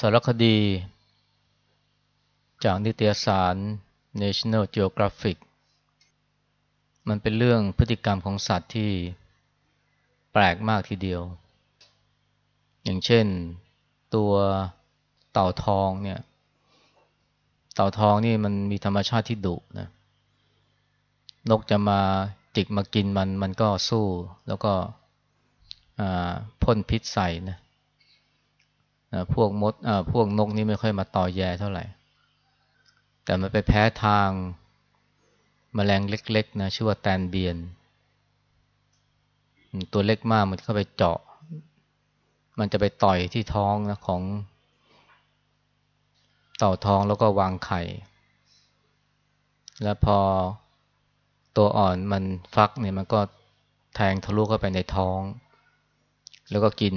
สารคดี จากนิตยสาร National Geographic มันเป็นเรื่องพฤติกรรมของสัตว์ที่แปลกมากทีเดียว อย่างเช่นตัวเต่าทองเนี่ย เต่าทองนี่มันมีธรรมชาติที่ดุนะ นกจะมาจิกมากินมัน มันก็สู้ แล้วก็พ่นพิษใส่นะ พวกมดพวกนกนี่ไม่ค่อยมาต่อแย่เท่าไหร่ แต่มันไปแพ้ทางมแมลงเล็ก ๆ นะชื่อว่าแตนเบียน ตัวเล็กมากมันเข้าไปเจาะ มันจะไปต่อยที่ท้องนะของเต่าท้องแล้วก็วางไข่ แล้วพอตัวอ่อนมันฟักเนี่ยมันก็แทงทะลุเข้าไปในท้อง แล้วก็กิน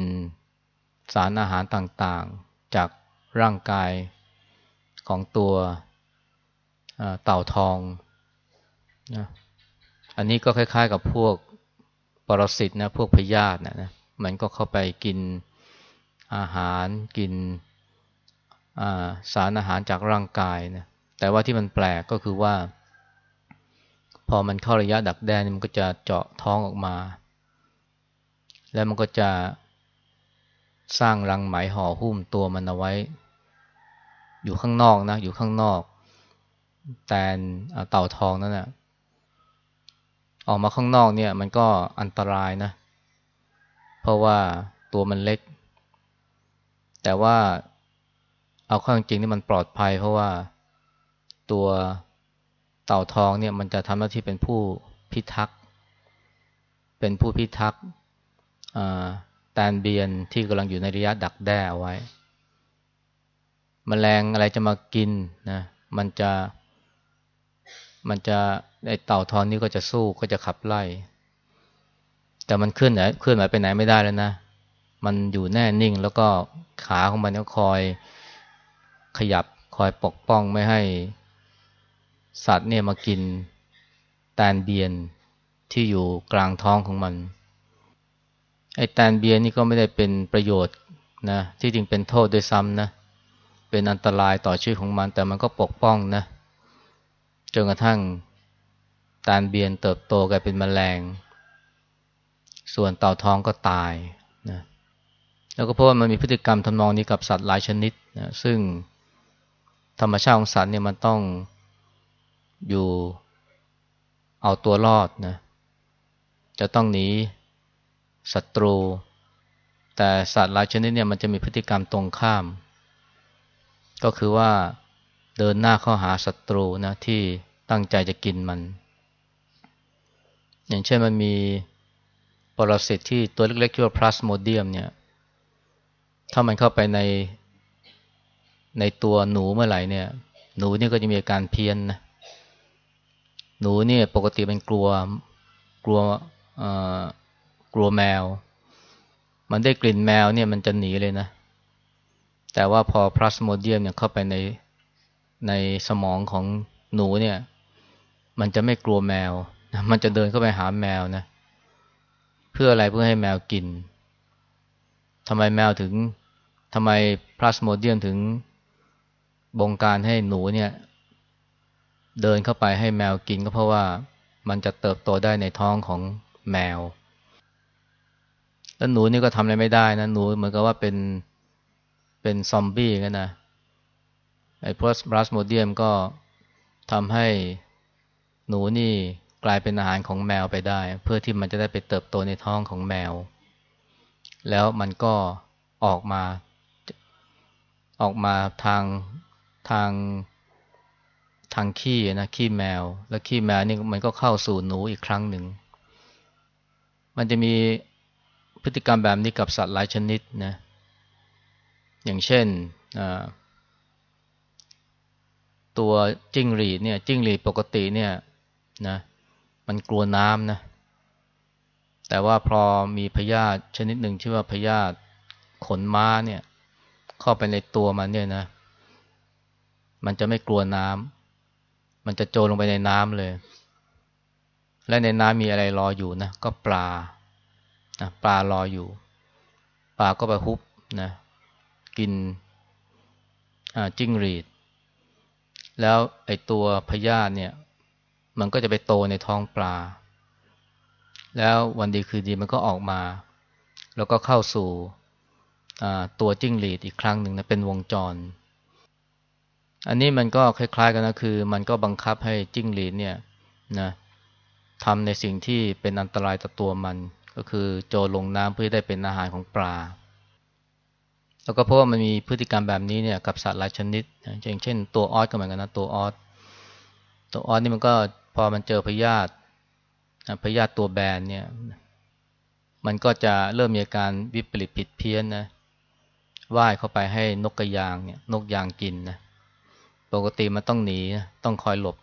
สารอาหารต่างๆ จากร่างกายของตัวเต่าทองนะอันนี้ก็คล้าย ๆ กับพวกปรสิตนะพวกพยาธินะนะมันก็เข้าไปกินอาหารกินสารอาหารจากร่างกายนะแต่ว่าที่มันแปลกก็คือว่า พอมันเข้าระยะดักแด้มันก็จะเจาะท้องออกมา แล้วมันก็จะ สร้างรังไหมห่อหุ้มตัวมันเอาไว้ อยู่ข้างนอกนะ อยู่ข้างนอก แต่เต่าทองนั่นนะออกมาข้างนอกเนี่ย มันก็อันตรายนะ เพราะว่าตัวมันเล็ก แต่ว่าเอาข้างจริงนี่มันปลอดภัย เพราะว่าตัวเต่าทองเนี่ย มันจะทำหน้าที่เป็นผู้พิทักษ์เป็นผู้พิทักษ์ ตนเบียนที่กำลังอยู่ในระยะดักแด้เอาไว้มแมลงอะไรจะมากินนะมันจะ มันจะไอเต่าทอนนี้ก็จะสู้ก็จะขับไล่ แต่มันเคลื่อนไหนเคลื่อนไหวไปไหนไม่ได้แล้วนะ มันอยู่แน่นิ่งแล้วก็ขาของมันก็คอยขยับคอยปกป้องไม่ให้ สัตว์เนี่ยมากินแตนเบียนที่อยู่กลางท้องของมัน ไอ้แตนเบียนี่ก็ไม่ได้เป็นประโยชน์นะที่จริงเป็นโทษด้วยซ้ำนะ เป็นอันตรายต่อชีวิตของมัน แต่มันก็ปกป้องนะจนกระทั่งแตนเบียนเติบโตกลายเป็นแมลง ส่วนเต่าทองก็ตายนะแล้วก็เพราะว่ามันมีพฤติกรรมทำนองนี้กับสัตว์หลายชนิดนะซึ่งธรรมชาติของสัตว์เนี่ยมันต้องอยู่เอาตัวรอดนะจะต้องหนี ศัตรู แต่สัตว์หลายชนิดเนี่ยมันจะมีพฤติกรรมตรงข้าม ก็คือว่าเดินหน้าเข้าหาศัตรูนะที่ตั้งใจจะกินมัน อย่างเช่นมันมีปรสิตที่ตัวเล็กๆชื่อว่าพลาสโมเดียมเนี่ย ถ้ามันเข้าไปในในตัวหนูเมื่อไหร่เนี่ย หนูนี่ก็จะมีอาการเพี้ยนนะ หนูเนี่ยปกติเป็นกลัวกลัว กลัวแมว มันได้กลิ่นแมวเนี่ยมันจะหนีเลยนะ แต่ว่าพอ Plasmodium เนี่ยเข้าไปในในสมองของหนูเนี่ย มันจะไม่กลัวแมว มันจะเดินเข้าไปหาแมวนะ เพื่ออะไรเพื่อให้แมวกินทำไมแมวถึงทำไม Plasmodium ถึงบงการให้หนูเนี่ย เดินเข้าไปให้แมวกินก็เพราะว่ามันจะเติบโตได้ในท้องของแมว แล้วหนูนี่ก็ทำอะไรไม่ได้นะ หนูเหมือนกับว่าเป็นเป็นซอมบี้กันนะไอ้พลัสบรัสโมเดียมก็ทำให้หนูนี่กลายเป็นอาหารของแมวไปได้ เพื่อที่มันจะได้ไปเติบโตในท้องของแมว แล้วมันก็ออกมาออกมาทางทางทางขี้นะขี้แมว แล้วขี้แมวนี่มันก็เข้าสู่หนูอีกครั้งหนึ่ง มันจะมี พฤติกรรมแบบนี้กับสัตว์หลายชนิดนะอย่างเช่นตัวจิ้งหรีดเนี่ยจิ้งหรีดปกติเนี่ยนะมันกลัวน้ำนะแต่ว่าพอมีพยาธิชนิดหนึ่งชื่อว่าพยาธิขนม้าเนี่ยเข้าไปในตัวมันเนี่ยนะ มันจะไม่กลัวน้ำมันจะโจรลงไปในน้ำเลย และในน้ำมีอะไรรออยู่นะ ก็ปลา ปลารออยู่ ปลาก็ไปฮุบนะกินจิ้งหรีด แล้วไอตัวพยาธิเนี่ย มันก็จะไปโตในท้องปลา แล้ววันดีคืนดีมันก็ออกมา แล้วก็เข้าสู่ตัวจิ้งหรีดอีกครั้งหนึ่งนะเป็นวงจร อันนี้มันก็คล้าย ๆ กันนะคือ มันก็บังคับให้จิ้งหรีดเนี่ยนะทำในสิ่งที่เป็นอันตรายต่อตัวมัน ก็คือโจรลงน้ำเพื่อได้เป็นอาหารของปลา แล้วก็เพราะว่ามันมีพฤติกรรมแบบนี้เนี่ยกับสัตว์หลายชนิดอย่างเช่น ตัวออสก็เหมือนกันนะตัวออสตัวออสนี่มันก็พอมันเจอพยาธิพยาธิตัวแบนเนี่ยมันก็จะเริ่มมีอาการวิปริตผิดเพี้ยนนะว่ายเข้าไปให้นกกระยางเนี่ยนกยางกินนะปกติมันต้องหนีต้องคอยหลบ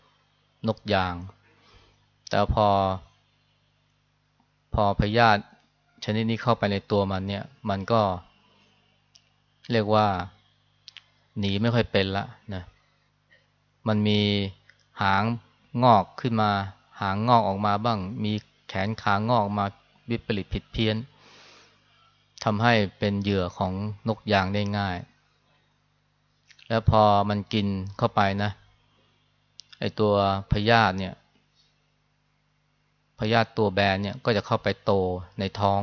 นกยาง แต่พอ พอพยาธิชนิดนี้เข้าไปในตัวมันเนี่ย มันก็ เรียกว่า หนีไม่ค่อยเป็นละนะมันมีหางงอกขึ้นมา หางงอกออกมาบ้าง มีแขนขางอกมาวิปริตผิดเพี้ยนทำให้เป็นเหยื่อของนกยางได้ง่าย แล้วพอมันกินเข้าไปนะไอตัวพยาธิเนี่ย ยาธิตัวแบนเนี่ยก็จะเข้าไปโตในท้อง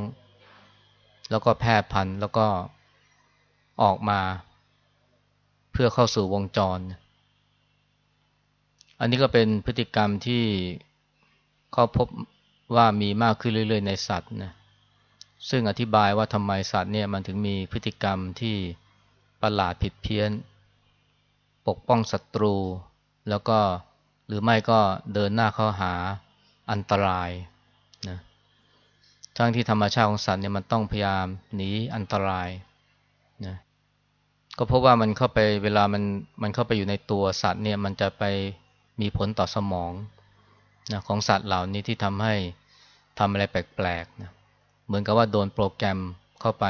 แล้วก็แพร่พันธุ์แล้วก็ออกมา เพื่อเข้าสู่วงจร อันนี้ก็เป็นพฤติกรรมที่เขาพบว่ามีมากขึ้นเรื่อย ๆ ในสัตว์นะซึ่งอธิบายว่าทำไมสัตว์เนี่ยมันถึงมีพฤติกรรมที่ประหลาดผิดเพี้ยน ปกป้องศัตรู แล้วก็หรือไม่ก็เดินหน้าเข้าหา อันตรายนะทั้งที่ธรรมชาติของสัตว์เนี่ยมันต้องพยายามหนีอันตรายนะก็เพราะว่ามันเข้าไปเวลามันมันเข้าไปอยู่ในตัวสัตว์เนี่ยมันจะไปมีผลต่อสมองนะของสัตว์เหล่านี้ที่ทำให้ทำอะไรแปลกๆนะเหมือนกับว่าโดนโปรแกรมเข้าไป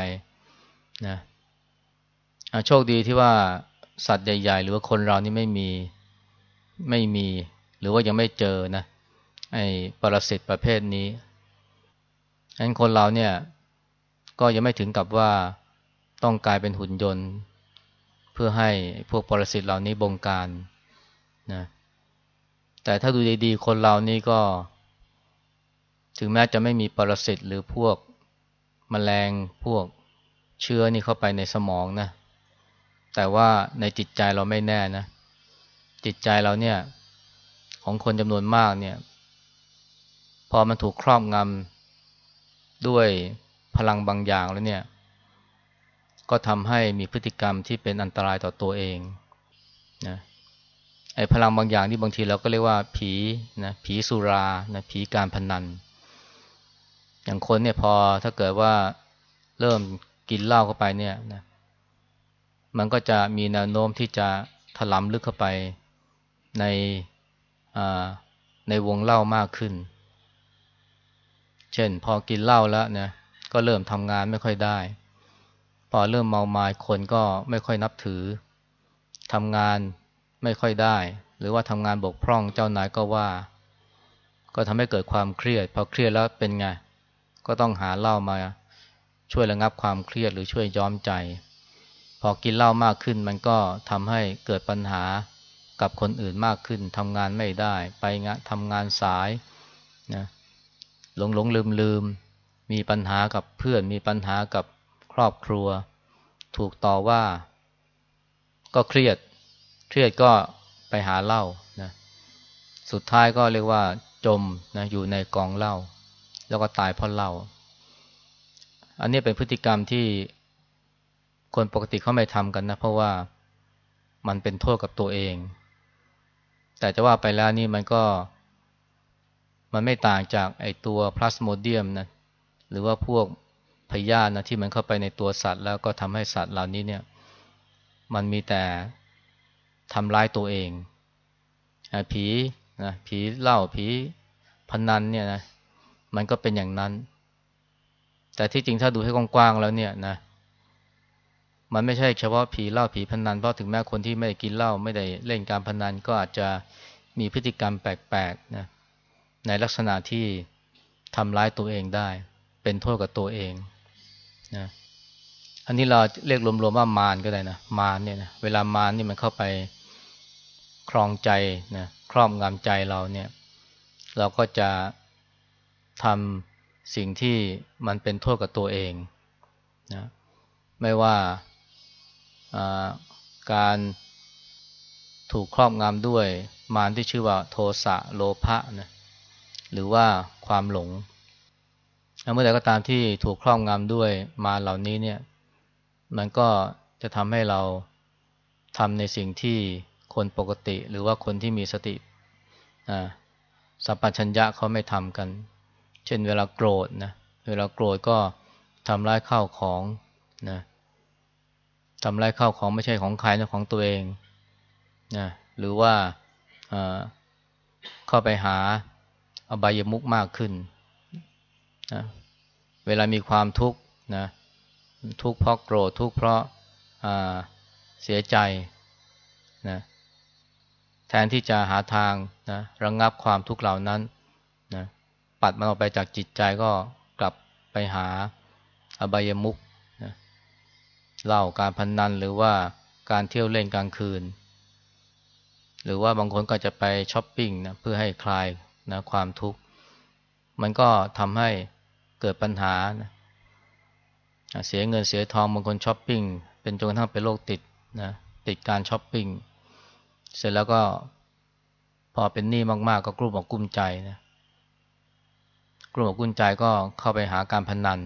นะโชคดีที่ว่าสัตว์ใหญ่ ๆ หรือว่าคนเรานี่ไม่มีไม่มี หรือว่ายังไม่เจอนะ ไอ้ปรสิตประเภทนี้ฉะนั้นคนเราเนี่ย ก็ยังไม่ถึงกับว่าต้องกลายเป็นหุ่นยนต์ เพื่อให้พวกปรสิตเหล่านี้บงการนะแต่ถ้าดูดีๆ คนเรานี่ก็ ถึงแม้จะไม่มีปรสิตหรือพวกมแมลงพวกเชื้อนี่เข้าไปในสมองนะ แต่ว่าในจิตใจเราไม่แน่นะ จิตใจเราเนี่ย ของคนจำนวนมากเนี่ย พอมันถูกครอบงำด้วยพลังบางอย่างแล้วเนี่ย ก็ทำให้มีพฤติกรรมที่เป็นอันตรายต่อตัวเองนะไอ้พลังบางอย่างที่บางทีเราก็เรียกว่าผีนะผีสุรานะผีการพนัน อย่างคนเนี่ยพอถ้าเกิดว่าเริ่มกินเหล้าเข้าไปเนี่ยนะมันก็จะมีแนวโน้มที่จะถลำลึกเข้าไปในในวงเหล้ามากขึ้น เช่น พอกินเหล้าแล้วนะก็เริ่มทำงานไม่ค่อยได้ พอเริ่มเมาไมา้คนก็ไม่ค่อยนับถือทำงานไม่ค่อยได้ หรือว่าทำงานบกพร่องเจ้านายก็ว่า ก็ทำให้เกิดความเครียด พอเครียดแล้วเป็นไง ก็ต้องหาเหล้ามา ช่วยระงับความเครียดหรือช่วยย้อมใจ พอกินเหล้ามากขึ้นมันก็ทำให้เกิดปัญหากับคนอื่นมากขึ้นทำงานไม่ได้ ไปงานทำงานสายนะ หลงหลงลืมลืมมีปัญหากับเพื่อน มีปัญหากับครอบครัว ถูกต่อว่า ก็เครียด เครียดก็ไปหาเหล้านะสุดท้ายก็เรียกว่าจมนะอยู่ในกองเหล้าแล้วก็ตายเพราะเหล้าอันนี้เป็นพฤติกรรมที่คนปกติเขาไม่ทำกันนะ เพราะว่ามันเป็นโทษกับตัวเอง แต่จะว่าไปแล้วนี่มันก็ มันไม่ต่างจากไอตัวพลาสโมเดียมนะหรือว่าพวกพยาธินะที่มันเข้าไปในตัวสัตว์ แล้วก็ทำให้สัตว์เหล่านี้เนี่ยมันมีแต่ทำร้ายตัวเองอผีนะผีเหล้าผีพนันเนี่ยนะมันก็เป็นอย่างนั้น แต่ที่จริงถ้าดูให้กว้างๆแล้วเนี่ยนะมันไม่ใช่เฉพาะผีเหล้าผีพนันเพราะถึงแม้คนที่ไม่ได้กินเหล้าไม่ได้เล่นการพนันก็อาจจะมีพฤติกรรมแปลกๆนะ ในลักษณะที่ทำร้ายตัวเองได้ เป็นโทษกับตัวเองนะอันนี้เราเรียกรวมๆว่ามารก็ได้นะมารเนี่ยนะเวลามารนี่มันเข้าไปครองใจนะครอบงำใจเราเนี่ย เราก็จะทำสิ่งที่มันเป็นโทษกับตัวเองนะไม่ว่าการถูกครอบงำด้วยมารที่ชื่อว่าโทสะโลภะนะ หรือว่าความหลงเมื่อใดก็ตามที่ถูกครอบงำด้วยมาเหล่านี้เนี่ย มันก็จะทำให้เราทำในสิ่งที่คนปกติ หรือว่าคนที่มีสติสัพพัญญะเขาไม่ทำกัน เช่นเวลาโกรธนะเวลาโกรธก็ทำร้ายข้าวของนะทำร้ายข้าวของไม่ใช่ของใครนะของตัวเองนะหรือว่าเข้าไปหา อบายมุกมากขึ้นนะเวลามีความทุกข์นะทุกข์เพราะโกรธทุกข์เพราะเสียใจนะแทนที่จะหาทางนะระงงับความทุกข์เหล่านั้นนะปัดมันออกไปจากจิตใจก็กลับไปหาอบายมุกนะเล่าการพนนันหรือว่าการเที่ยวเล่นกลางคืน หรือว่าบางคนก็จะไปช้อปปิ้งนะเพื่อให้คลาย นะความทุกข์ มันก็ทำให้เกิดปัญหานะเสียเงินเสียทองบางคนช้อปปิ้งเป็นจนกระทั่งเป็นโรคติดนะติดการช้อปปิ้งเสร็จแล้วก็พอเป็นหนี้มากๆ ก็กลุ้มอกกลุ้มใจนะกลุ้มอกกลุ้มใจก็เข้าไปหาการพนัน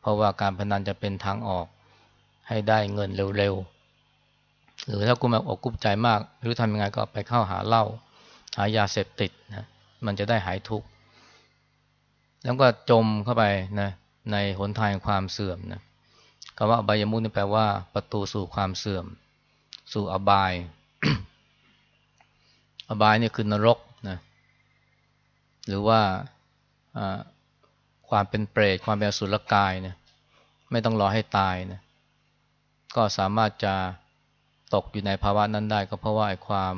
เพราะว่าการพนันจะเป็นทางออกให้ได้เงินเร็วๆ หรือถ้ากุ้มอกกุ้มใจมากหรือทำยังไงก็ไปเข้าหาเหล้าหายาเสพติดนะ มันจะได้หายทุกข์แล้วก็จมเข้าไปนะในหนทางความเสื่อมนะคำว่าอบายมุขนี่แปลว่า ประตูสู่ความเสื่อม สู่อบาย อบายนี่คือนรกนะหรือว่าความเป็นเปรตความเป็นสุรกายนะไม่ต้องรอให้ตายนะก็สามารถจะตกอยู่ในภาวะนั้นได้ ก็เพราะว่าความ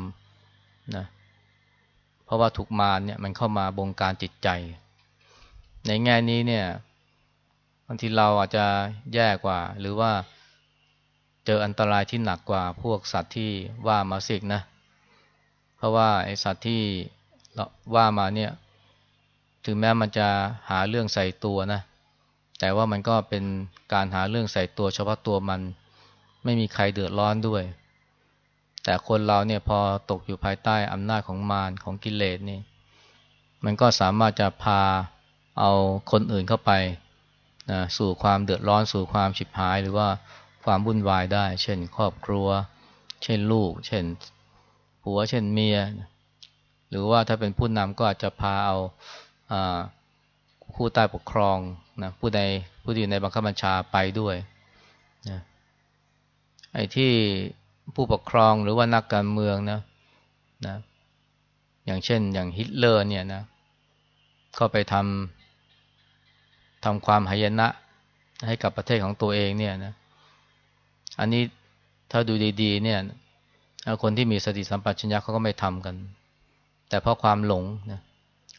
นะ เพราะว่าถูกมารเนี่ยมันเข้ามาบงการจิตใจ ในแง่นี้เนี่ยบางทีเราอาจจะแย่กว่า หรือว่าเจออันตรายที่หนักกว่าพวกสัตว์ที่ว่ามาสิกนะ เพราะว่าไอสัตว์ที่ว่ามาเนี่ยถึงแม้มันจะหาเรื่องใส่ตัวนะ แต่ว่ามันก็เป็นการหาเรื่องใส่ตัวเฉพาะตัวมัน ไม่มีใครเดือดร้อนด้วย แต่คนเราเนี่ยพอตกอยู่ภายใต้อำนาจของมารของกิเลสนี่ มันก็สามารถจะพาเอาคนอื่นเข้าไปนะสู่ความเดือดร้อนสู่ความฉิบหาย หรือว่าความวุ่นวายได้ เช่น ครอบครัว เช่นลูก เช่นผัวเช่นเมีย หรือว่าถ้าเป็นผู้นำก็อาจจะพาเอาผู้ใต้ปกครองนะผู้ใดผู้ที่อยู่ในบังคับบัญชาไปด้วยนะไอ้ที่ ผู้ปกครองหรือว่านักการเมืองนะนะอย่างเช่น อย่างฮิตเลอร์เนี่ยนะเข้าไปทำทำความหายนะให้กับประเทศของตัวเองเนี่ยนะอันนี้ถ้าดูดีๆเนี่ยคนที่มีสติสัมปชัญญะเขาก็ไม่ทำกัน แต่เพราะความหลงนะ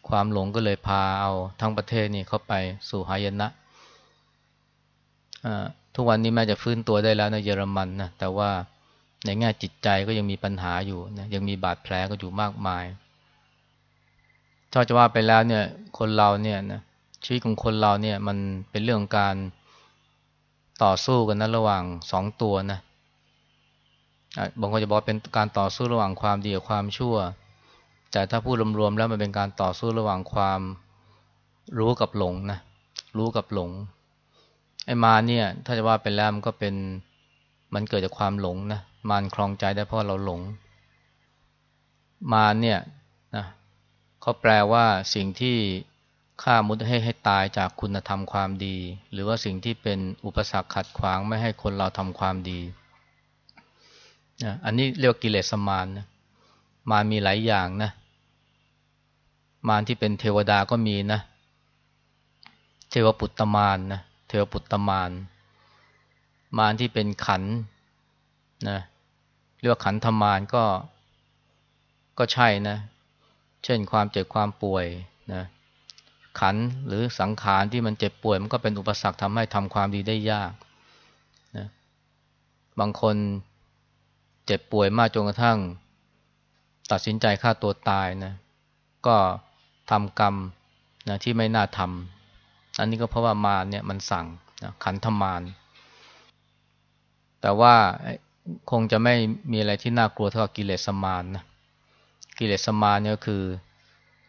ความหลงก็เลยพาเอาทั้งประเทศนี่เข้าไปสู่หายนะทุกวันนี้แม้จะฟื้นตัวได้แล้วในเยอรมันนะแต่ว่า ในแง่จิตใจก็ยังมีปัญหาอยู่นะยังมีบาดแผลก็อยู่มากมายถ้าจะว่าไปแล้วเนี่ยคนเราเนี่ยนะชีวิตของคนเราเนี่ยมันเป็นเรื่องการต่อสู้กันนะระหว่างสองตัวนะบางคนจะบอกเป็นการต่อสู้ระหว่างความดีกับความชั่ว แต่ถ้าพูดรวมๆแล้วมันเป็นการต่อสู้ระหว่างความรู้กับหลงนะรู้กับหลงไอ้มาเนี่ย ถ้าจะว่าไปแล้วมันก็เป็น มันเกิดจากความหลงนะมานคลองใจได้เพราะเราหลง มารเนี่ยนะเขาแปลว่าสิ่งที่ฆ่ามุดให้ให้ตายจากคุณธรรมความดี หรือว่าสิ่งที่เป็นอุปสรรคขัดขวางไม่ให้คนเราทำความดีนะอันนี้เรียกกิเลสมารนะมารมีหลายอย่างนะมารที่เป็นเทวดาก็มีนะ เทวปุตตมารนะเทวปุตตมาร มารที่เป็นขันนะเรียกว่าขันธมารก็ก็ใช่นะ เช่นความเจ็บความป่วยนะขันหรือสังขารที่มันเจ็บป่วย มันก็เป็นอุปสรรคทำให้ทำความดีได้ยากนะบางคนเจ็บป่วยมากจนกระทั่ง ตัดสินใจฆ่าตัวตายนะ ก็ทำกรรมนะที่ไม่น่าทำอันนี้ก็เพราะว่ามารเนี่ยมันสั่งนะขันธมาร แต่ว่าคงจะไม่มีอะไรที่น่ากลัวเท่ากิเลสมารนะกิเลสมารเนี่ยก็คือ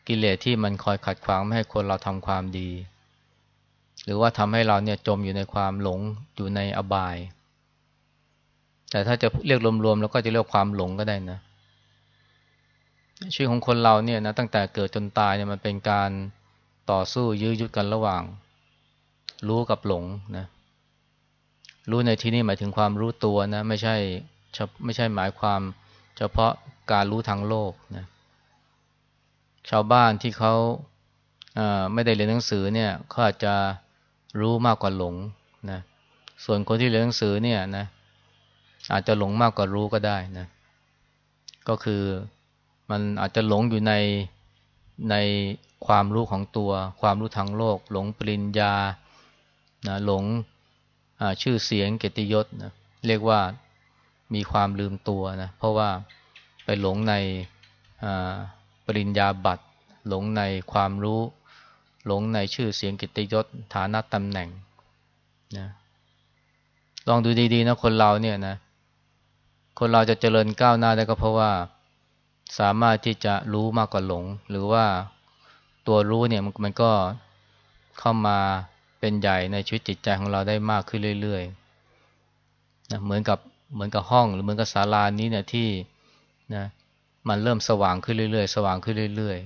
กิเลสที่มันคอยขัดขวางไม่ให้คนเราทำความดี หรือว่าทำให้เราเนี่ยจมอยู่ในความหลงอยู่ในอบาย แต่ถ้าจะเรียกรวมๆ แล้วก็จะเรียกความหลงก็ได้นะ ชีวิตของคนเราเนี่ยนะตั้งแต่เกิดจนตายเนี่ยมันเป็นการต่อสู้ยื้อยุดกันระหว่าง รู้กับหลงนะ รู้ในที่นี้หมายถึงความรู้ตัวนะไม่ใช่ไม่ใช่หมายความเฉพาะการรู้ทางโลกนะชาวบ้านที่เขาไม่ได้เรียนหนังสือเนี่ยเขาอาจจะรู้มากกว่าหลงนะส่วนคนที่เรียนหนังสือเนี่ยนะอาจจะหลงมากกว่ารู้ก็ได้นะก็คือมันอาจจะหลงอยู่ในในความรู้ของตัว ความรู้ทางโลก หลงปริญญานะหลง ชื่อเสียงเกียรติยศนะเรียกว่ามีความลืมตัวนะเพราะว่าไปหลงในปริญญาบัตร หลงในความรู้ หลงในชื่อเสียงกิตยศฐานะตำแหน่งนะลองดูดีๆนะคนเราเนี่ยนะ คนเราจะเจริญก้าวหน้าได้ก็เพราะว่าสามารถที่จะรู้มากกว่าหลง หรือว่าตัวรู้เนี่ยมันก็เข้ามา เป็นใหญ่ในชีวิตจิตใจของเราได้มากขึ้นเรื่อยๆนะเหมือนกับเหมือนกับห้องหรือเหมือนกับศาลานี้เนี่ยที่นะมันเริ่มสว่างขึ้นเรื่อยๆ สว่างขึ้นเรื่อย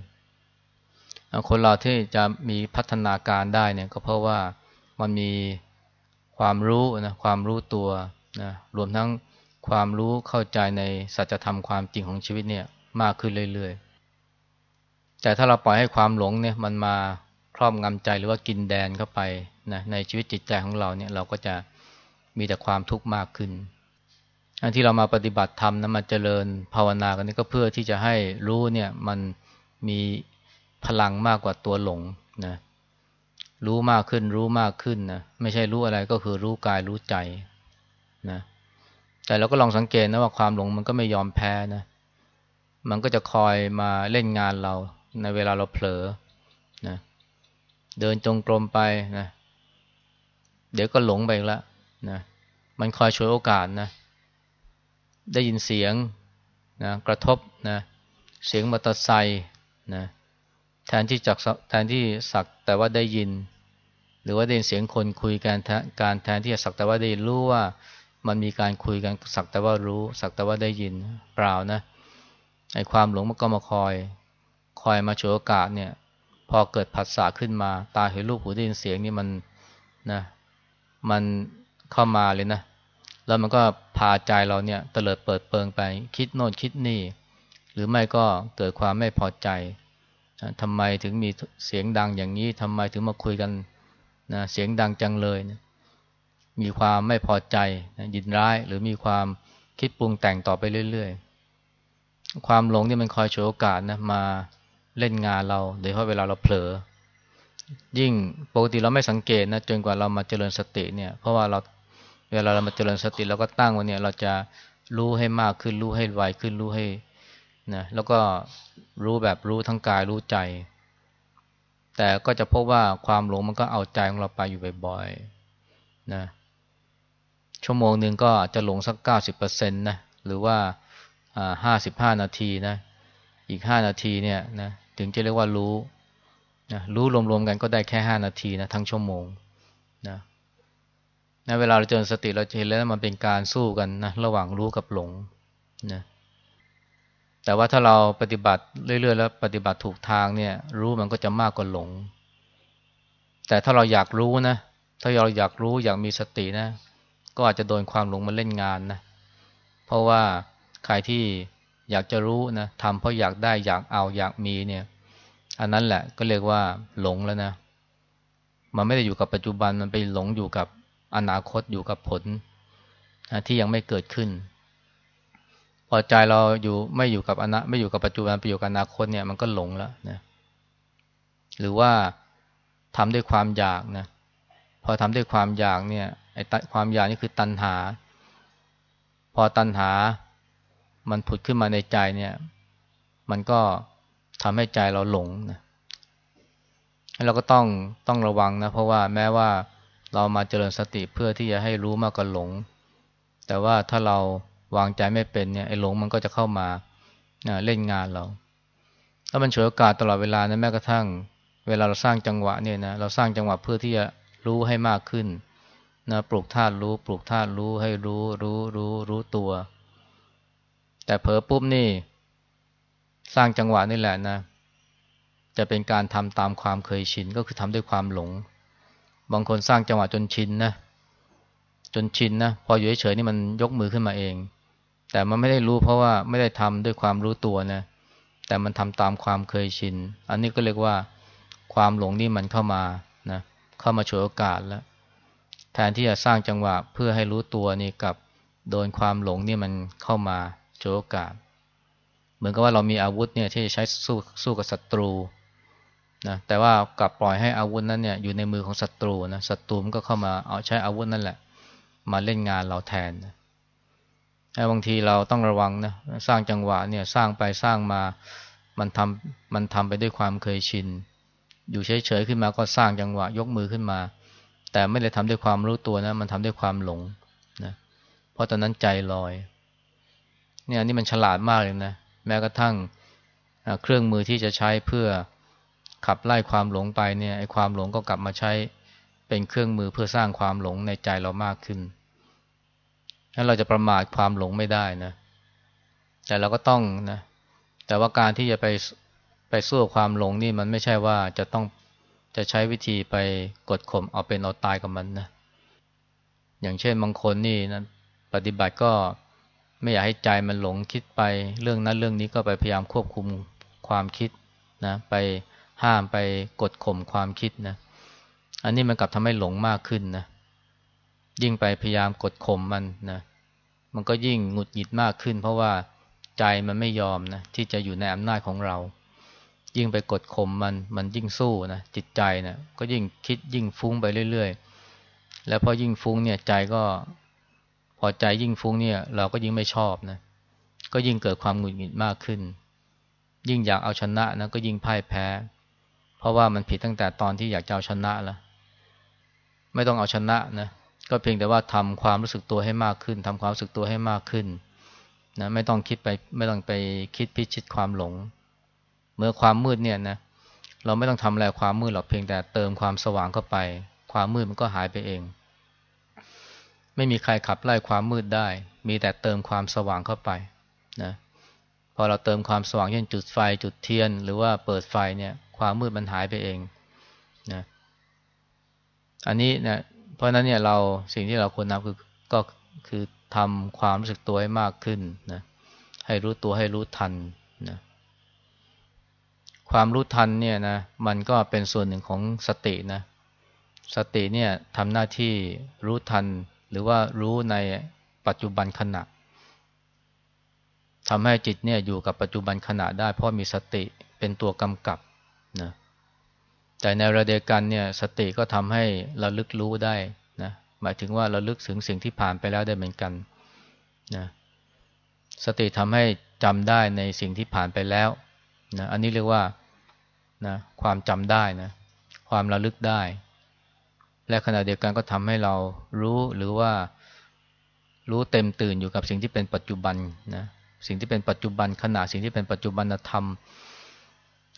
ๆ คนเราที่จะมีพัฒนาการได้เนี่ยก็เพราะว่ามันมีความรู้นะความรู้ตัวนะรวมทั้งความรู้เข้าใจในสัจธรรมความจริงของชีวิตเนี่ยมากขึ้นเรื่อยๆ แต่ถ้าเราปล่อยให้ความหลงเนี่ยมันมา ครอบงำใจหรือว่ากินแดนเข้าไปนะในชีวิตจิตใจของเราเนี่ยเราก็จะมีแต่ความทุกข์มากขึ้น อันที่เรามาปฏิบัติธรรมนะมาเจริญภาวนากันนี่ก็เพื่อที่จะให้รู้เนี่ยมันมีพลังมากกว่าตัวหลงนะรู้มากขึ้นรู้มากขึ้นนะไม่ใช่รู้อะไรก็คือรู้กายรู้ใจนะแต่เราก็ลองสังเกตนะว่าความหลงมันก็ไม่ยอมแพ้นะมันก็จะคอยมาเล่นงานเราในเวลาเราเผลอนะเเดินจงกรมไปนะเดี๋ยวก็หลงไปแล้วนะมันคอยช่วยโอกาสนะ ได้ยินเสียงนะกระทบนะเสียงมอเตอร์ไซค์นะแทนที่จักแทนที่สักแต่ว่าได้ยิน หรือว่าได้ยินเสียงคนคุยกันการแทนที่จะสักแต่ว่าได้รู้ว่ามันมีการคุยกันสักแต่ว่ารู้ สักแต่ว่าได้ยินเปล่านะไอ้ความหลงมันก็มาคอย คอยมาโฉโอกาสเนี่ย พอเกิดผัสสะขึ้นมา ตาเห็นรูปหูได้ยินเสียงนี่มันนะมันเข้ามาเลยนะ แล้วมันก็พาใจเราเนี่ยเตลิดเปิดเปิงไป คิดโน่นคิดนี่ หรือไม่ก็เกิดความไม่พอใจทำไมถึงมีเสียงดังอย่างนี้ทำไมถึงมาคุยกันนะเสียงดังจังเลยนะมีความไม่พอใจนะยินร้าย หรือมีความคิดปรุงแต่งต่อไปเรื่อย ๆ ความหลงนี่มันคอยโชว์โอกาสนะมา เล่นงานเราโดยเฉพาะเวลาเราเผลอ ยิ่งปกติเราไม่สังเกตนะจนกว่าเรามาเจริญสติเนี่ย เพราะว่าเราเวลาเรามาเจริญสติเราก็ตั้งวันเนี่ยเราจะรู้ให้มากขึ้นรู้ให้ไวขึ้นรู้ให้นะแล้วก็รู้แบบรู้ทั้งกายรู้ใจ แต่ก็จะพบว่าความหลงมันก็เอาใจของเราไปอยู่บ่อยๆนะชั่วโมงหนึ่งก็อาจจะหลงสักเก้าสิบเปอร์เซ็นต์นะหรือว่าห้าสิบห้านาทีนะอีกห้านาทีเนี่ยนะ ถึงจะเรียกว่ารู้นะรู้รวมๆกันก็ได้แค่ห้านาทีนะทั้งชั่วโมงนะนะเวลาเราเจริญสติเราจะเห็นแล้วมันเป็นการสู้กันนะระหว่างรู้กับหลงนะแต่ว่าถ้าเราปฏิบัติเรื่อยๆแล้วปฏิบัติถูกทางเนี่ย รู้มันก็จะมากกว่าหลง แต่ถ้าเราอยากรู้นะถ้าเราอยากรู้อยากมีสตินะ ก็อาจจะโดนความหลงมาเล่นงานนะเพราะว่าใครที่ อยากจะรู้นะทำเพราะอยากได้อยากเอาอยากมีเนี่ย อันนั้นแหละก็เรียกว่าหลงแล้วนะ มันไม่ได้อยู่กับปัจจุบันมันไปหลงอยู่กับอนาคตอยู่กับผลที่ยังไม่เกิดขึ้น พอใจเราอยู่ไม่อยู่กับอนาไม่อยู่กับปัจจุบันไปอยู่กับอนาคตเนี่ยมันก็หลงแล้วนะหรือว่าทำด้วยความอยากนะพอทำด้วยความอยากเนี่ยไอ้ความอยากนี่คือตัณหา พอตัณหา มันผุดขึ้นมาในใจเนี่ย มันก็ทำให้ใจเราหลงนะเราก็ต้องต้องระวังนะเพราะว่าแม้ว่าเรามาเจริญสติเพื่อที่จะให้รู้มากกว่าหลง แต่ว่าถ้าเราวางใจไม่เป็นเนี่ยไอ้หลงมันก็จะเข้ามาเล่นงานเราแล้วมันฉวยโอกาสตลอดเวลานะแม้กระทั่ง เวลาเราสร้างจังหวะเนี่ยนะเราสร้างจังหวะเพื่อที่จะรู้ให้มากขึ้นนะปลูกธาตุรู้ ปลูกธาตุรู้ให้รู้รู้รู้รู้ตัว แต่เผลอปุ๊บนี่ สร้างจังหวะนี่แหละนะ จะเป็นการทำตามความเคยชินก็คือทำด้วยความหลง บางคนสร้างจังหวะจนชินนะ จนชินนะ พออยู่เฉยๆนี่มันยกมือขึ้นมาเอง แต่มันไม่ได้รู้เพราะว่าไม่ได้ทำด้วยความรู้ตัวนะ แต่มันทำตามความเคยชิน อันนี้ก็เรียกว่าความหลงนี่มันเข้ามานะเข้ามาฉวยโอกาสแล้ว แทนที่จะสร้างจังหวะเพื่อให้รู้ตัวนี่กับโดนความหลงนี่มันเข้ามา ฉวยโอกาส เหมือนกับว่าเรามีอาวุธเนี่ยที่จะใช้สู้สู้กับศัตรูนะแต่ว่ากลับปล่อยให้อาวุธนั้นเนี่ยอยู่ในมือของศัตรูนะศัตรูมันก็เข้ามาเอาใช้อาวุธนั่นแหละ มาเล่นงานเราแทนนะบางทีเราต้องระวังนะสร้างจังหวะเนี่ยสร้างไปสร้างมามันทำมันทำไปด้วยความเคยชิน อยู่เฉยๆขึ้นมาก็สร้างจังหวะยกมือขึ้นมา แต่ไม่ได้ทำด้วยความรู้ตัวนะมันทำด้วยความหลงนะเพราะตอนนั้นใจลอย เนี่ยนี่มันฉลาดมากเลยนะ แม้กระทั่งเครื่องมือที่จะใช้เพื่อขับไล่ความหลงไปเนี่ยไอ้ความหลงก็กลับมาใช้เป็นเครื่องมือเพื่อสร้างความหลงในใจเรามากขึ้นถ้าเราจะประมาทความหลงไม่ได้นะ แต่เราก็ต้องนะ แต่ว่าการที่จะไปไปสู้ความหลงนี่มันไม่ใช่ว่าจะต้องจะใช้วิธีไปกดข่มเอาเป็นเอาตายกับมันนะ อย่างเช่นบางคนนี่นะปฏิบัติก็ ไม่อยากให้ใจมันหลงคิดไปเรื่องนั้นเรื่องนี้ก็ไปพยายามควบคุมความคิดนะไปห้ามไปกดข่มความคิดนะ อันนี้มันกลับทำให้หลงมากขึ้นนะ ยิ่งไปพยายามกดข่มมันนะ มันก็ยิ่งหงุดหงิดมากขึ้น เพราะว่าใจมันไม่ยอมนะที่จะอยู่ในอำนาจของเรา ยิ่งไปกดข่มมันมันยิ่งสู้นะจิตใจนะก็ยิ่งคิดยิ่งฟุ้งไปเรื่อย ๆ แล้วพอยิ่งฟุ้งเนี่ยใจก็ พอใจยิ่งฟุ้งเนี่ยเราก็ยิ่งไม่ชอบนะก็ยิ่งเกิดความหงุดหงิดมากขึ้น ยิ่งอยากเอาชนะนะก็ยิ่งพ่ายแพ้ เพราะว่ามันผิดตั้งแต่ตอนที่อยากจะเอาชนะแล้วไม่ต้องเอาชนะนะก็เพียงแต่ว่าทำความรู้สึกตัวให้มากขึ้นทำความรู้สึกตัวให้มากขึ้นนะไม่ต้องคิดไปไม่ต้องไปคิดพิชิตความหลง เมื่อความมืดเนี่ยนะเราไม่ต้องทำอะไรความมืดหรอกเพียงแต่เติมความสว่างเข้าไป ความมืดมันก็หายไปเอง ไม่มีใครขับไล่ความมืดได้ มีแต่เติมความสว่างเข้าไปนะพอเราเติมความสว่างเช่นจุดไฟจุดเทียน หรือว่าเปิดไฟเนี่ย ความมืดมันหายไปเองนะอันนี้นะเพราะนั้นเนี่ยเราสิ่งที่เราควรทำคือก็คือทำความรู้สึกตัวให้มากขึ้นนะให้รู้ตัวให้รู้ทันนะความรู้ทันเนี่ยนะมันก็เป็นส่วนหนึ่งของสตินะสติเนี่ยทำหน้าที่รู้ทัน รือว่ารู้ในปัจจุบันขณะทำให้จิตเนี่ยอยู่กับปัจจุบันขณะได้ เพราะมีสติเป็นตัวกำกับนะแต่ในระเดียกันเนี่ยสติก็ทำให้เราลึกรู้ได้นะหมายถึงว่าเราลึกถึงสิ่งที่ผ่านไปแล้วได้เหมือนกันนะสติทำให้จำได้ในสิ่งที่ผ่านไปแล้วนะอันนี้เรียกว่านะความจำได้นะความระลึกได้ และขณะเดียวกันก็ทำให้เรารู้หรือว่ารู้เต็มตื่นอยู่กับสิ่งที่เป็นปัจจุบันนะสิ่งที่เป็นปัจจุบันขณะสิ่งที่เป็นปัจจุบันธรรม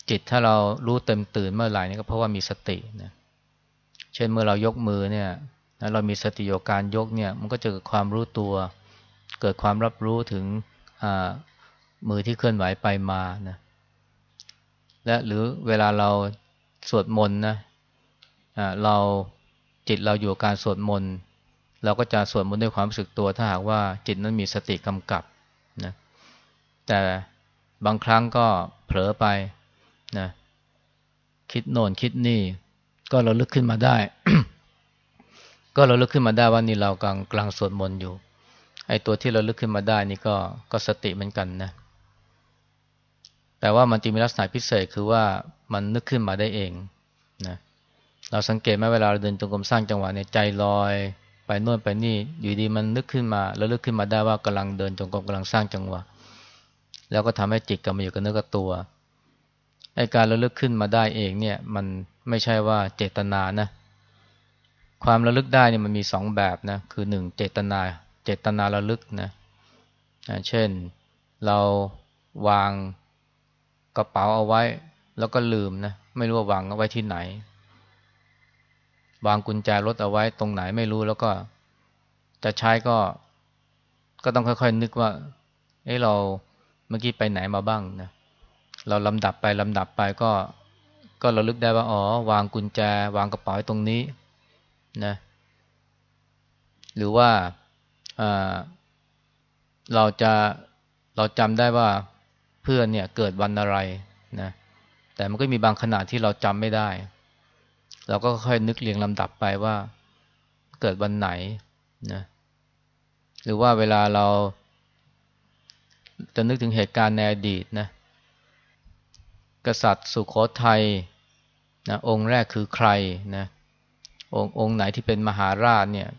จิตถ้าเรารู้เต็มตื่นเมื่อไหร่นี่ก็เพราะว่ามีสตินะเช่นเมื่อเรายกมือเนี่ยเรามีสติโยการยกเนี่ยมันก็จะเกิดความรู้ตัว เกิดความรับรู้ถึงมือที่เคลื่อนไหวไปมานะและหรือเวลาเราสวดมนต์นะเรา จิตเราอยู่การสวดมนต์เราก็จะสวดมนต์ด้วยความรู้สึกตัว ถ้าหากว่าจิตนั้นมีสติกำกับนะแต่บางครั้งก็เผลอไปนะคิดโน่นคิดนี่ ก็เราลึกขึ้นมาได้ ก็เราลึกขึ้นมาได้ว่านี่เรากำลังกลางสวดมนต์อยู่ไอ้ตัวที่เราลึกขึ้นมาได้นี่ก็ก็สติเหมือนกันนะแต่ว่ามันจะมีลักษณะพิเศษคือว่ามันนึกขึ้นมาได้เองนะเเราสังเกตไหมเวลาเราเดินจงกรมสร้างจังหวะเนี่ยใจลอย ไปโน่นไปนี่อยู่ดีมันนึกขึ้นมาแล้วลึกขึ้นมาได้ว่ากำลังเดินจงกรมกำลังสร้างจังหวะ แล้วก็ทำให้จิตกลับมาอยู่กับเนื้อกับตัวไอ้การระลึกขึ้นมาได้เองเนี่ย มันไม่ใช่ว่าเจตนานะ ความระลึกได้เนี่ยมันมีสองแบบนะ คือหนึ่งเจตนาเจตนาระลึกนะเช่นเราวางกระเป๋าเอาไว้ แล้วก็ลืมนะ ไม่รู้ว่าวางเอาไว้ที่ไหน วางกุญแจรถเอาไว้ตรงไหนไม่รู้แล้วก็ จะใช้ก็ ก็ต้องค่อยๆนึกว่า เอ้เราเมื่อกี้ไปไหนมาบ้างนะเราลำดับไปลำดับไปก็ ก็เราลึกได้ว่าอ๋อ วางกุญแจ วางกระเป๋าตรงนี้นะ หรือว่าเราจะเราจำได้ว่าเพื่อนเนี่ยเกิดวันอะไรนะแต่มันก็มีบางขณะที่เราจำไม่ได้ เราก็ค่อยนึกเรียงลำดับไปว่าเกิดวันไหนนะหรือว่าเวลาเราจะนึกถึงเหตุการณ์ในอดีตนะกษัตริย์สุขโขทัยนะองค์แรกคือใครนะองค์องค์ไหนที่เป็นมหาราชเนี่ย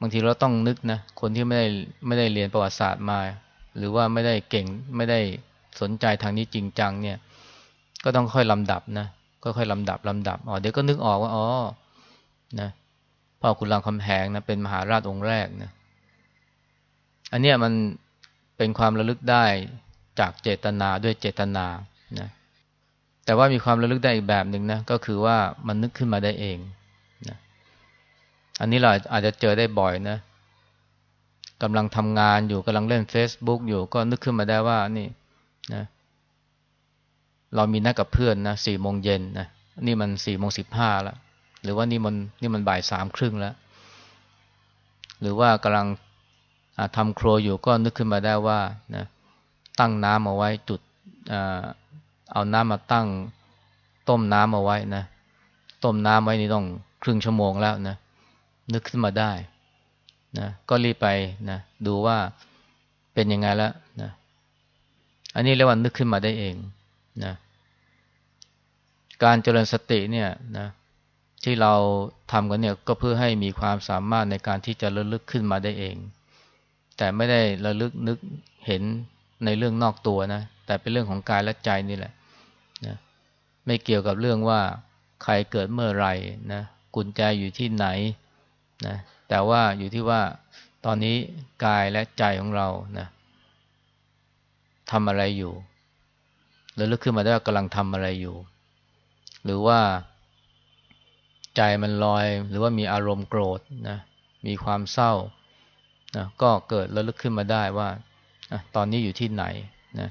บางทีเราต้องนึกนะคนที่ไม่ได้ไม่ได้เรียนประวัติศาสตร์มา หรือว่าไม่ได้เก่งไม่ได้สนใจทางนี้จริงจังเนี่ย ก็ต้องค่อยลำดับนะ ค่อยลำดับลำดับอ๋อเดี๋ยวก็นึกออกว่าอ๋อนะพ่อคุณรามคำแหงนะเป็นมหาราชองค์แรกนะอันเนี้ยมันเป็นความระลึกได้จากเจตนาด้วยเจตนานะแต่ว่ามีความระลึกได้อีกแบบหนึ่งนะก็คือว่ามันนึกขึ้นมาได้เองนะอันนี้เราอาจจะเจอได้บ่อยนะกำลังทำงานอยู่กำลังเล่น Facebook อยู่ก็นึกขึ้นมาได้ว่านี่นะเเรามีนัดกับเพื่อนนะสี่โมงเย็นนะนี่มันสี่โมงสิบห้าแล้วหรือว่านี่มันนี่มันบ่ายสามครึ่งแล้ว หรือว่ากำลังทำครัวอยู่ก็นึกขึ้นมาได้ว่านะตั้งน้ำเอาไว้จุดเอาน้ำมาตั้งต้มน้ำเอาไว้นะต้มน้ำไว้นี่ต้องครึ่งชั่วโมงแล้วนะนึกขึ้นมาได้นะก็รีบไปนะดูว่าเป็นยังไงแล้วนะอันนี้เรียกว่านึกขึ้นมาได้เอง นะการเจริญสติเนี่ยนะที่เราทำกันเนี่ยก็เพื่อให้มีความสามารถในการที่จะระลึกขึ้นมาได้เอง แต่ไม่ได้ระลึกนึกเห็นในเรื่องนอกตัวนะแต่เป็นเรื่องของกายและใจนี่แหละนะไม่เกี่ยวกับเรื่องว่าใครเกิดเมื่อไหร่นะกุญแจอยู่ที่ไหนนะแต่ว่าอยู่ที่ว่าตอนนี้กายและใจของเรานะทำอะไรอยู่ แล้วลึกขึ้นมาได้ว่ากำลังทำอะไรอยู่ หรือว่าใจมันลอย หรือว่ามีอารมณ์โกรธนะมีความเศร้านะก็เกิดแล้วลึกขึ้นมาได้ว่าตอนนี้อยู่ที่ไหนนะ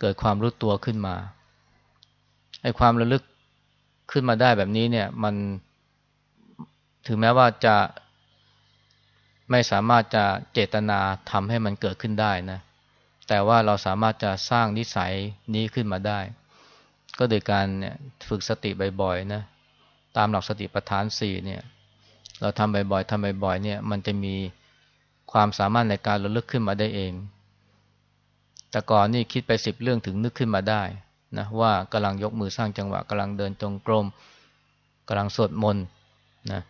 เกิดความรู้ตัวขึ้นมาไอ้ความระลึกขึ้นมาได้แบบนี้เนี่ยมันถึงแม้ว่าจะไม่สามารถจะเจตนาทำให้มันเกิดขึ้นได้นะ แต่ว่าเราสามารถจะสร้างนิสัยนี้ขึ้นมาได้ ก็โดยการเนี่ยฝึกสติบ่อยๆนะตามหลักสติปัฏฐานสี่เนี่ยเราทำบ่อยๆทำบ่อยๆเนี่ยมันจะมีความสามารถในการระลึกขึ้นมาได้เอง แต่ก่อนนี่คิดไปสิบเรื่องถึงนึกขึ้นมาได้นะว่ากำลังยกมือสร้างจังหวะกำลังเดินจงกรมกำลังสวดมนต์นะ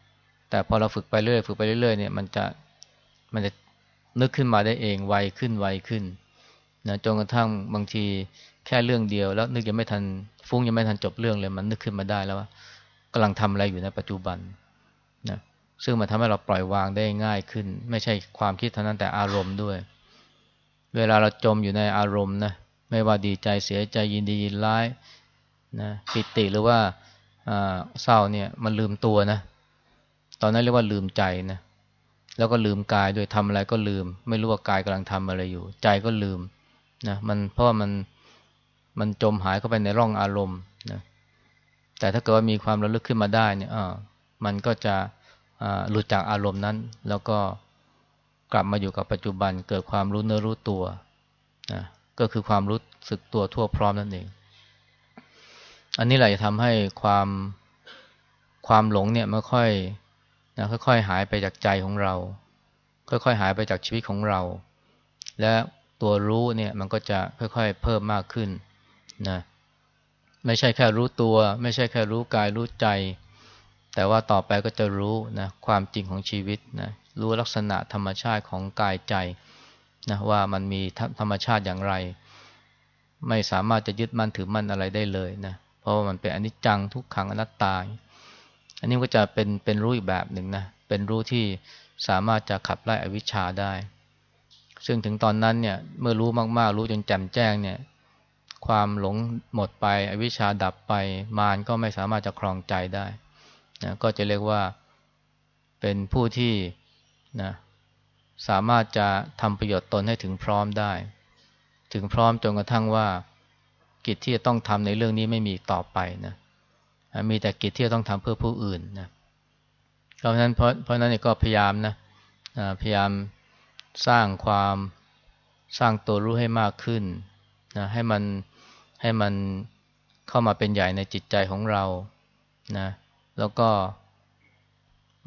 แต่พอเราฝึกไปเรื่อยฝึกไปเรื่อยเนี่ยมันจะมันจะนึกขึ้นมาได้เองไวขึ้นไวขึ้นนะจนกระทั่งบางทีแค่เรื่องเดียว แล้วนึกยังไม่ทันฟุ้งยังไม่ทันจบเรื่องเลยมันนึกขึ้นมาได้แล้วว่ากำลังทำอะไรอยู่ในปัจจุบันนะซึ่งมันทำให้เราปล่อยวางได้ง่ายขึ้น ไม่ใช่ความคิดเท่านั้นแต่อารมณ์ด้วย เวลาเราจมอยู่ในอารมณ์นะไม่ว่าดีใจเสียใจยินดียินร้ายนะปิติหรือว่าเศร้าเนี่ยมันลืมตัวนะตอนนั้นเรียกว่าลืมใจนะแล้วก็ลืมกายด้วยทำอะไรก็ลืม ไม่รู้ว่ากายกำลังทำอะไรอยู่ ใจก็ลืม นะมันเพราะว่ามันมันจมหายเข้าไปในร่องอารมณ์นะแต่ถ้าเกิดว่ามีความระลึกขึ้นมาได้เนี่ยอ่ามันก็จะหลุดจากอารมณ์นั้น แล้วก็กลับมาอยู่กับปัจจุบันเกิดความรู้เนื้อรู้ตัวนะก็คือความรู้สึกตัวทั่วพร้อมนั่นเอง อันนี้แหละจะทำให้ความความหลงเนี่ยไม่ค่อยนะค่อยๆหายไปจากใจของเรา ค่อยๆหายไปจากชีวิตของเรา และ ตัวรู้เนี่ยมันก็จะค่อยๆ เพิ่มมากขึ้นนะไม่ใช่แค่รู้ตัว ไม่ใช่แค่รู้กายรู้ใจ แต่ว่าต่อไปก็จะรู้นะความจริงของชีวิตนะรู้ลักษณะธรรมชาติของกายใจนะว่ามันมีธรรมชาติอย่างไร ไม่สามารถจะยึดมั่นถือมั่นอะไรได้เลยนะเพราะว่ามันเป็นอนิจจังทุกขังอนัตตาอันนี้ก็จะเป็นเป็นรู้อีกแบบหนึ่งนะเป็นรู้ที่สามารถจะขับไล่อวิชชาได้ ซึ่งถึงตอนนั้นเนี่ยเมื่อรู้มากๆ รู้จนแจ่มแจ้งเนี่ยความหลงหมดไป อวิชชาดับไปมารก็ไม่สามารถจะครองใจได้นะก็จะเรียกว่าเป็นผู้ที่นะสามารถจะทำประโยชน์ตนให้ถึงพร้อมได้ ถึงพร้อมจนกระทั่งว่า กิจที่จะต้องทำในเรื่องนี้ไม่มีต่อไปนะมีแต่กิจที่จะต้องทำเพื่อผู้อื่นนะเพราะฉะนั้นเพราะเพราะนั้นก็พยายามนะพยายาม สร้างความสร้างตัวรู้ให้มากขึ้นนะให้มันให้มันเข้ามาเป็นใหญ่ในจิตใจของเรานะแล้วก็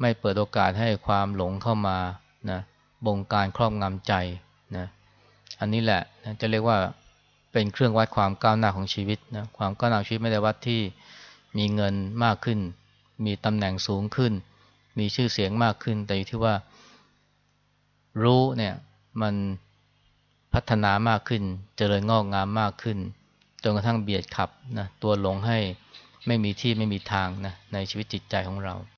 ไม่เปิดโอกาสให้ความหลงเข้ามานะบงการครอบงำใจนะอันนี้แหละนะจะเรียกว่าเป็นเครื่องวัดความก้าวหน้าของชีวิตนะความก้าวหน้าชีวิตไม่ได้วัดที่มีเงินมากขึ้น มีตำแหน่งสูงขึ้น มีชื่อเสียงมากขึ้น แต่อยู่ที่ว่า รู้เนี่ยมันพัฒนามากขึ้น เจริญงอกงามมากขึ้น จนกระทั่งเบียดขับนะตัวหลงให้ไม่มีที่ไม่มีทางนะในชีวิตจิตใจของเรา